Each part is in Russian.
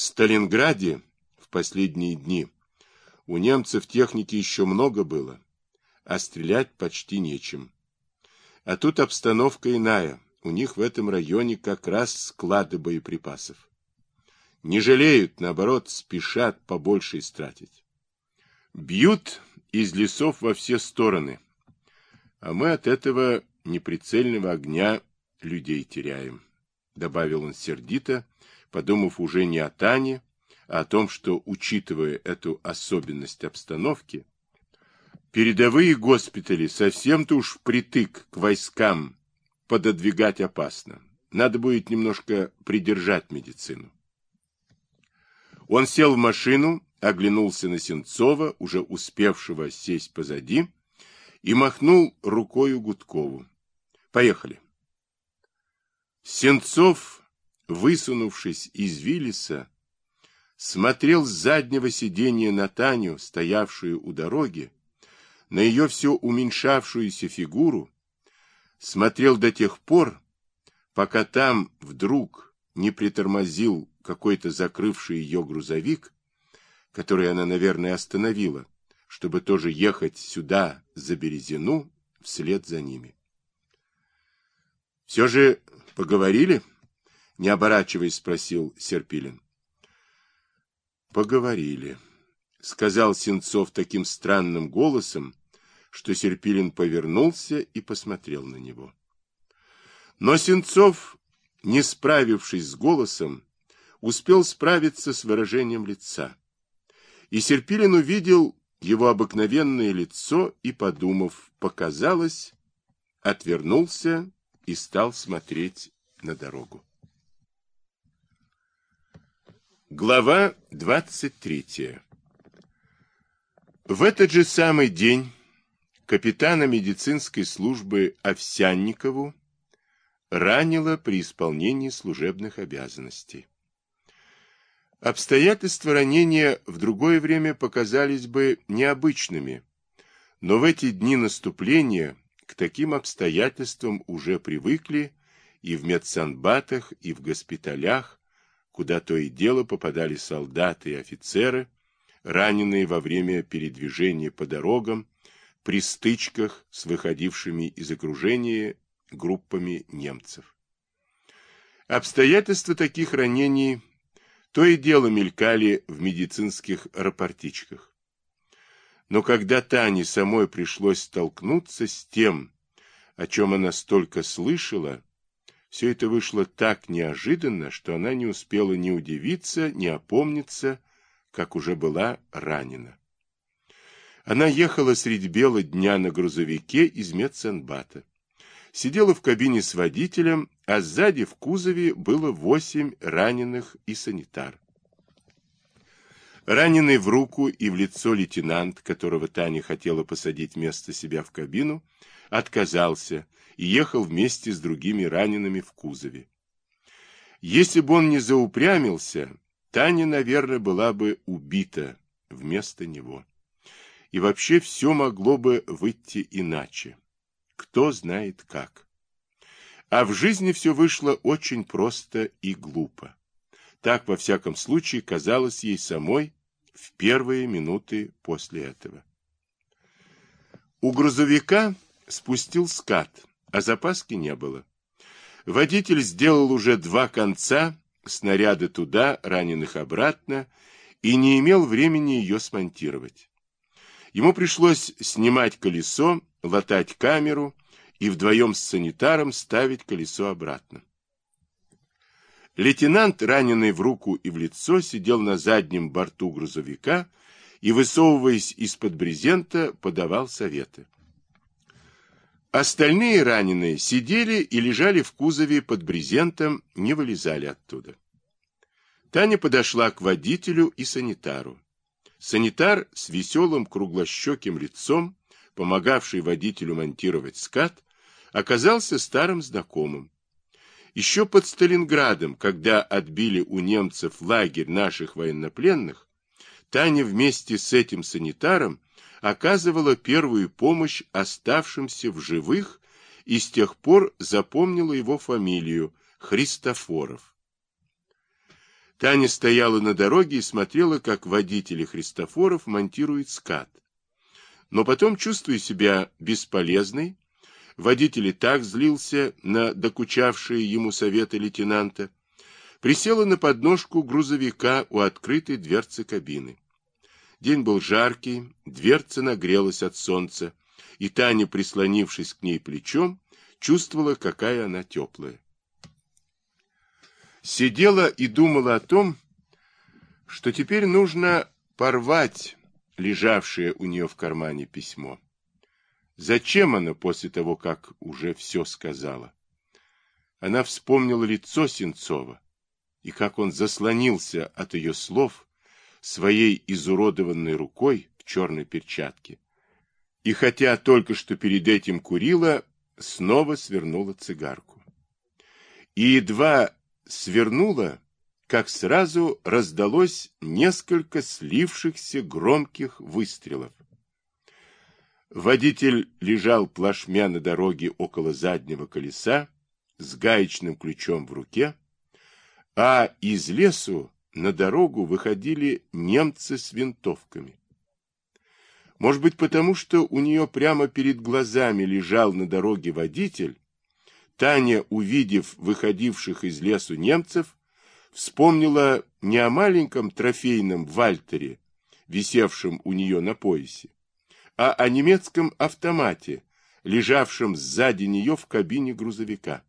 В Сталинграде в последние дни у немцев техники еще много было, а стрелять почти нечем. А тут обстановка иная. У них в этом районе как раз склады боеприпасов. Не жалеют, наоборот, спешат побольше истратить. Бьют из лесов во все стороны, а мы от этого неприцельного огня людей теряем, добавил он сердито, подумав уже не о Тане, а о том, что, учитывая эту особенность обстановки, передовые госпитали совсем-то уж впритык к войскам пододвигать опасно. Надо будет немножко придержать медицину. Он сел в машину, оглянулся на Сенцова, уже успевшего сесть позади, и махнул рукою Гудкову. Поехали. Сенцов, высунувшись из Виллиса, смотрел с заднего сиденья на Таню, стоявшую у дороги, на ее все уменьшавшуюся фигуру, смотрел до тех пор, пока там вдруг не притормозил какой-то закрывший ее грузовик, который она, наверное, остановила, чтобы тоже ехать сюда, за Березину, вслед за ними. «Все же поговорили?» — не оборачиваясь, спросил Серпилин. «Поговорили», — сказал Сенцов таким странным голосом, что Серпилин повернулся и посмотрел на него. Но Сенцов, не справившись с голосом, успел справиться с выражением лица. И Серпилин увидел его обыкновенное лицо и, подумав, показалось, отвернулся и стал смотреть на дорогу. Глава 23 В этот же самый день капитана медицинской службы Овсянникову ранило при исполнении служебных обязанностей. Обстоятельства ранения в другое время показались бы необычными, но в эти дни наступления к таким обстоятельствам уже привыкли и в медсанбатах, и в госпиталях, куда то и дело попадали солдаты и офицеры, раненые во время передвижения по дорогам, при стычках с выходившими из окружения группами немцев. Обстоятельства таких ранений то и дело мелькали в медицинских рапортичках. Но когда Тане самой пришлось столкнуться с тем, о чем она столько слышала, все это вышло так неожиданно, что она не успела ни удивиться, ни опомниться, как уже была ранена. Она ехала средь бела дня на грузовике из медсанбата. Сидела в кабине с водителем, а сзади в кузове было восемь раненых и санитар. Раненый в руку и в лицо лейтенант, которого Таня хотела посадить вместо себя в кабину, отказался и ехал вместе с другими ранеными в кузове. Если бы он не заупрямился, Таня, наверное, была бы убита вместо него. И вообще все могло бы выйти иначе. Кто знает как. А в жизни все вышло очень просто и глупо. Так, во всяком случае, казалось ей самой в первые минуты после этого. У грузовика спустил скат, а запаски не было. Водитель сделал уже два конца, снаряды туда, раненых обратно, и не имел времени ее смонтировать. Ему пришлось снимать колесо, латать камеру и вдвоем с санитаром ставить колесо обратно. Лейтенант, раненый в руку и в лицо, сидел на заднем борту грузовика и, высовываясь из-под брезента, подавал советы. Остальные раненые сидели и лежали в кузове под брезентом, не вылезали оттуда. Таня подошла к водителю и санитару. Санитар с веселым круглощеким лицом, помогавший водителю монтировать скат, оказался старым знакомым. Еще под Сталинградом, когда отбили у немцев лагерь наших военнопленных, Таня вместе с этим санитаром оказывала первую помощь оставшимся в живых и с тех пор запомнила его фамилию Христофоров. Таня стояла на дороге и смотрела, как водители Христофоров монтируют скат. Но потом, чувствуя себя бесполезной, водитель и так злился на докучавшие ему советы лейтенанта, присела на подножку грузовика у открытой дверцы кабины. День был жаркий, дверца нагрелась от солнца, и Таня, прислонившись к ней плечом, чувствовала, какая она теплая сидела и думала о том, что теперь нужно порвать лежавшее у нее в кармане письмо. Зачем она после того, как уже все сказала? Она вспомнила лицо Сенцова и как он заслонился от ее слов своей изуродованной рукой в черной перчатке. И хотя только что перед этим курила, снова свернула цигарку. И едва свернула, как сразу раздалось несколько слившихся громких выстрелов. Водитель лежал плашмя на дороге около заднего колеса с гаечным ключом в руке, а из лесу на дорогу выходили немцы с винтовками. Может быть, потому что у нее прямо перед глазами лежал на дороге водитель, Таня, увидев выходивших из лесу немцев, вспомнила не о маленьком трофейном Вальтере, висевшем у нее на поясе, а о немецком автомате, лежавшем сзади нее в кабине грузовика.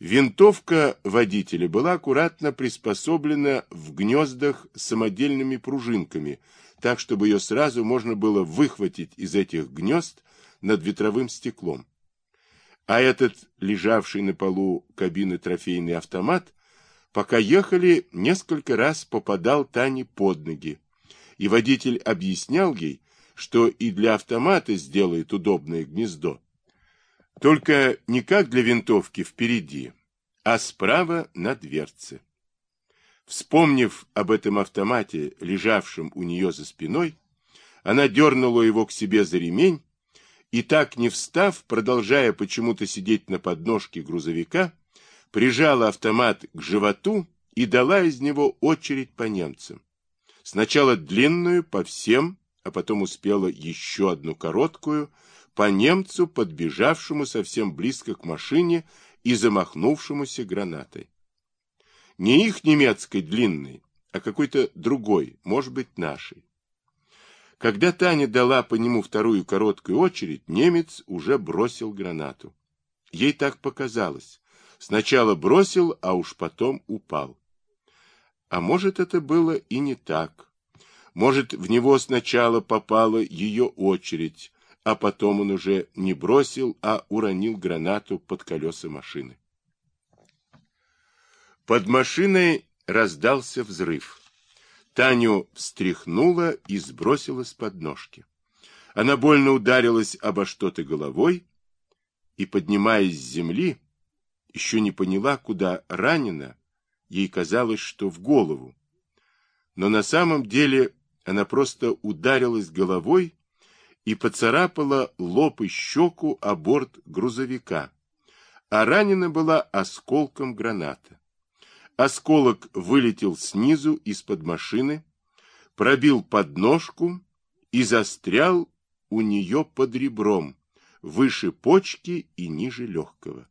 Винтовка водителя была аккуратно приспособлена в гнездах самодельными пружинками, так, чтобы ее сразу можно было выхватить из этих гнезд над ветровым стеклом. А этот, лежавший на полу кабины трофейный автомат, пока ехали, несколько раз попадал Тане под ноги, и водитель объяснял ей, что и для автомата сделает удобное гнездо. Только не как для винтовки впереди, а справа на дверце. Вспомнив об этом автомате, лежавшем у нее за спиной, она дернула его к себе за ремень и так не встав, продолжая почему-то сидеть на подножке грузовика, прижала автомат к животу и дала из него очередь по немцам. Сначала длинную по всем, а потом успела еще одну короткую по немцу, подбежавшему совсем близко к машине и замахнувшемуся гранатой. Не их немецкой длинной, а какой-то другой, может быть, нашей. Когда Таня дала по нему вторую короткую очередь, немец уже бросил гранату. Ей так показалось. Сначала бросил, а уж потом упал. А может, это было и не так. Может, в него сначала попала ее очередь, а потом он уже не бросил, а уронил гранату под колеса машины. Под машиной раздался взрыв. Таню встряхнула и сбросила с подножки. Она больно ударилась обо что-то головой и, поднимаясь с земли, еще не поняла, куда ранена. Ей казалось, что в голову. Но на самом деле она просто ударилась головой и поцарапала лоб и щеку о борт грузовика, а ранена была осколком граната. Осколок вылетел снизу из-под машины, пробил подножку и застрял у нее под ребром, выше почки и ниже легкого.